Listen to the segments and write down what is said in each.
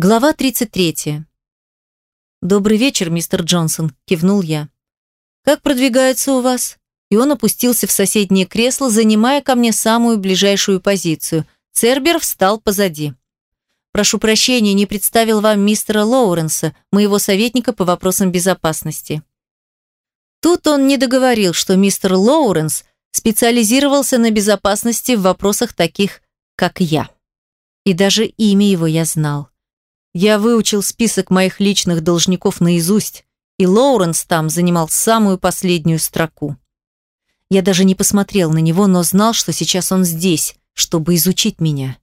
Глава 33. «Добрый вечер, мистер Джонсон», – кивнул я. «Как продвигается у вас?» И он опустился в соседнее кресло, занимая ко мне самую ближайшую позицию. Цербер встал позади. «Прошу прощения, не представил вам мистера Лоуренса, моего советника по вопросам безопасности». Тут он не договорил, что мистер Лоуренс специализировался на безопасности в вопросах таких, как я. И даже имя его я знал. Я выучил список моих личных должников наизусть, и Лоуренс там занимал самую последнюю строку. Я даже не посмотрел на него, но знал, что сейчас он здесь, чтобы изучить меня.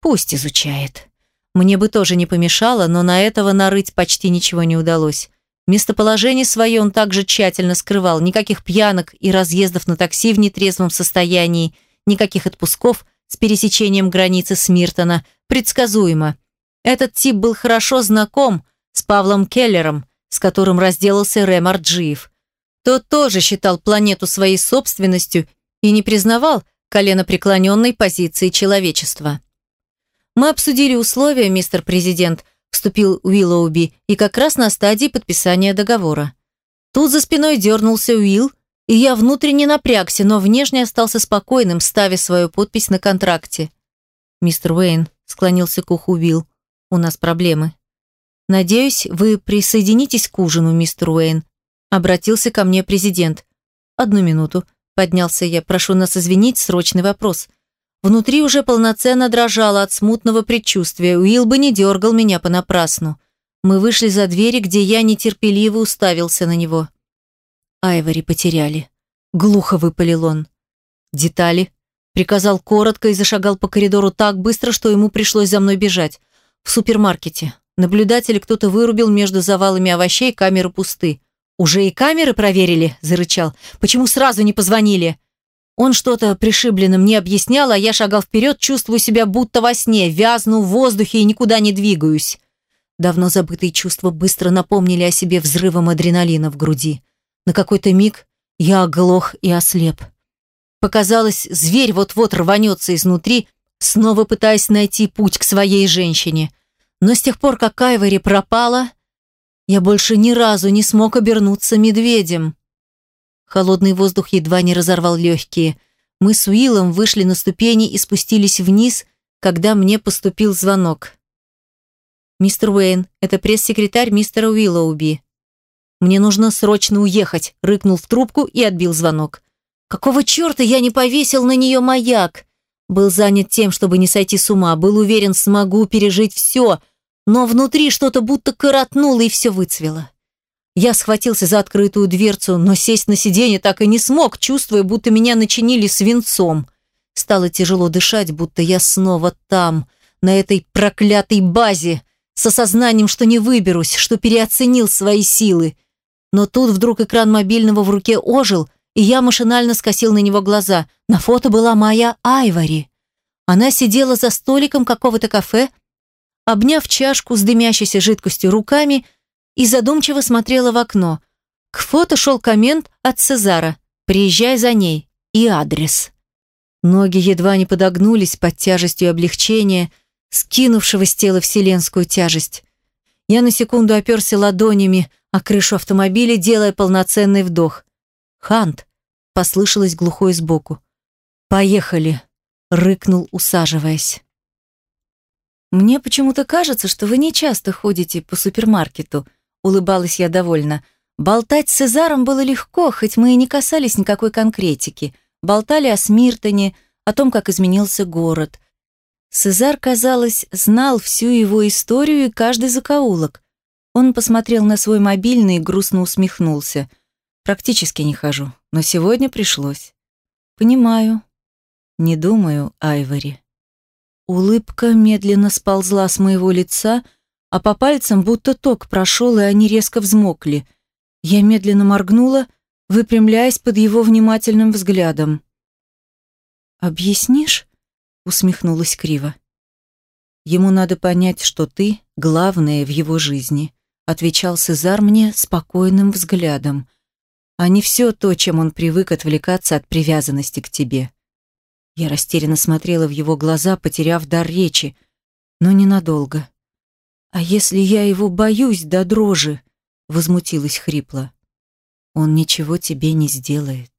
Пусть изучает. Мне бы тоже не помешало, но на этого нарыть почти ничего не удалось. Местоположение свое он также тщательно скрывал. Никаких пьянок и разъездов на такси в нетрезвом состоянии, никаких отпусков с пересечением границы Смиртона. Предсказуемо. Этот тип был хорошо знаком с Павлом Келлером, с которым разделался Рэм Арджиев. Тот тоже считал планету своей собственностью и не признавал коленопреклоненной позиции человечества. «Мы обсудили условия, мистер президент», – вступил Уиллоуби, и как раз на стадии подписания договора. Тут за спиной дернулся Уилл, и я внутренне напрягся, но внешне остался спокойным, ставя свою подпись на контракте. «Мистер Уэйн», – склонился к уху Уилл, у нас проблемы. Надеюсь, вы присоединитесь к ужину, мистер Уэйн. Обратился ко мне президент. Одну минуту. Поднялся я. Прошу нас извинить, срочный вопрос. Внутри уже полноценно дрожало от смутного предчувствия. Уилл бы не дергал меня понапрасну. Мы вышли за двери, где я нетерпеливо уставился на него. Айвори потеряли. Глухо выпалил он. Детали. Приказал коротко и зашагал по коридору так быстро, что ему пришлось за мной бежать. В супермаркете. Наблюдатель кто-то вырубил между завалами овощей, камеры пусты. «Уже и камеры проверили?» – зарычал. «Почему сразу не позвонили?» Он что-то пришибленным не объяснял, а я шагал вперед, чувствую себя будто во сне, вязну в воздухе и никуда не двигаюсь. Давно забытые чувства быстро напомнили о себе взрывом адреналина в груди. На какой-то миг я оглох и ослеп. Показалось, зверь вот-вот рванется изнутри, снова пытаясь найти путь к своей женщине. Но с тех пор, как Айвори пропала, я больше ни разу не смог обернуться медведем. Холодный воздух едва не разорвал легкие. Мы с Уиллом вышли на ступени и спустились вниз, когда мне поступил звонок. «Мистер Уэйн, это пресс-секретарь мистера Уиллоуби». «Мне нужно срочно уехать», — рыкнул в трубку и отбил звонок. «Какого черта я не повесил на нее маяк?» Был занят тем, чтобы не сойти с ума, был уверен, смогу пережить все, но внутри что-то будто коротнуло и все выцвело. Я схватился за открытую дверцу, но сесть на сиденье так и не смог, чувствуя, будто меня начинили свинцом. Стало тяжело дышать, будто я снова там, на этой проклятой базе, с осознанием, что не выберусь, что переоценил свои силы. Но тут вдруг экран мобильного в руке ожил, я машинально скосил на него глаза. На фото была моя Айвори. Она сидела за столиком какого-то кафе, обняв чашку с дымящейся жидкостью руками и задумчиво смотрела в окно. К фото шел коммент от Цезара «Приезжай за ней» и адрес. Ноги едва не подогнулись под тяжестью облегчения, скинувшего с тела вселенскую тяжесть. Я на секунду оперся ладонями о крышу автомобиля, делая полноценный вдох. «Хант!» – послышалось глухое сбоку. «Поехали!» – рыкнул, усаживаясь. «Мне почему-то кажется, что вы не часто ходите по супермаркету», – улыбалась я довольно. Болтать с Цезаром было легко, хоть мы и не касались никакой конкретики. Болтали о Смиртоне, о том, как изменился город. Цезар, казалось, знал всю его историю и каждый закоулок. Он посмотрел на свой мобильный и грустно усмехнулся. Практически не хожу, но сегодня пришлось. Понимаю. Не думаю, Айвори. Улыбка медленно сползла с моего лица, а по пальцам будто ток прошел, и они резко взмокли. Я медленно моргнула, выпрямляясь под его внимательным взглядом. «Объяснишь?» — усмехнулась криво. «Ему надо понять, что ты — главное в его жизни», — отвечал Сезар мне спокойным взглядом а не все то, чем он привык отвлекаться от привязанности к тебе. Я растерянно смотрела в его глаза, потеряв дар речи, но ненадолго. А если я его боюсь до дрожи? Возмутилась хрипло. Он ничего тебе не сделает.